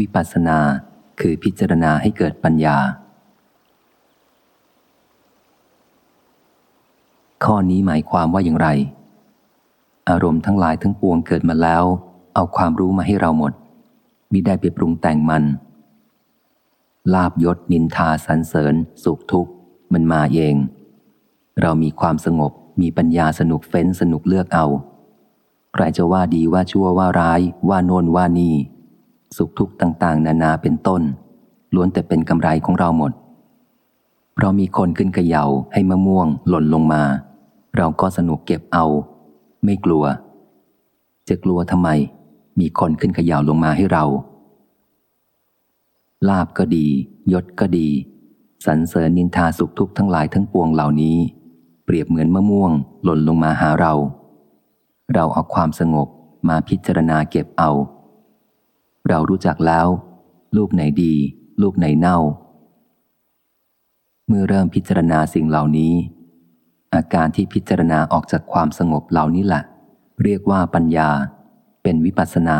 วิปัสสนาคือพิจารณาให้เกิดปัญญา ข้อนี้หมายความว่าอย่างไร อารมณ์ทั้งหลายทั้งปวงเกิดมาแล้ว เอาความรู้มาให้เราหมดมิได้ไปปรุงแต่งมัน ลาบยศนินทาสรรเสริญ สุขทุกข์ มันมาเอง เรามีความสงบมีปัญญาสนุกเฟ้นสนุกเลือกเอา ใครจะว่าดีว่าชั่วว่าร้าย ว่าโน่นว่านี่ สุขทุกข์ต่างๆ นานาเป็นต้น ล้วนแต่เป็นกำไรของเราหมด เรามีคนขึ้นกระเยาให้มะม่วงหล่นลงมา เราก็สนุกเก็บเอา ไม่กลัว จะกลัวทำไม มีคนขึ้นขย่าลงมาให้เรา ลาบก็ดี ยศก็ดีสรรเสริญนินทาสุขทุกข์ทั้งหลายทั้งปวงเหล่านี้ เปรียบเหมือนมะม่วง หล่นลงมาหาเรา เราเอาความสงบมาพิจารณาเก็บเอา เรารู้จักแล้ว ลูกไหนดี ลูกไหนเน่า เมื่อเริ่มพิจารณาสิ่งเหล่านี้ อาการที่พิจารณาออกจากความสงบเหล่านี้แหละเรียกว่าปัญญา เป็นวิปัสนา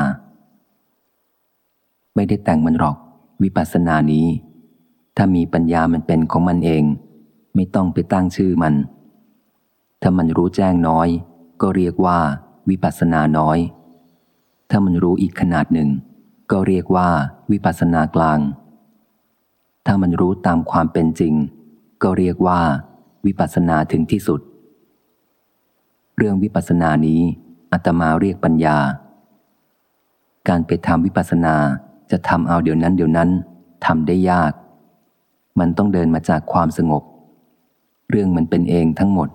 ไม่ได้แต่งมันหรอก วิปัสนานี้ ถ้ามีปัญญามันเป็นของมันเอง ไม่ต้องไปตั้งชื่อมัน ถ้ามันรู้แจ้งน้อย ก็เรียกว่า วิปัสนาน้อย ถ้ามันรู้อีกขนาดหนึ่ง ก็เรียกว่าวิปัสสนากลาง ถ้ามันรู้ตามความเป็นจริง ก็เรียกว่าวิปัสสนาถึงที่สุด เรื่องวิปัสสนานี้อาตมาเรียกปัญญา การไปทำวิปัสสนาจะทำเอาเดี๋ยวนั้นเดี๋ยวนั้นทำได้ยาก มันต้องเดินมาจากความสงบ เรื่องมันเป็นเองทั้งหมด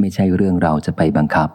ไม่ใช่เรื่องเราจะไปบังคับ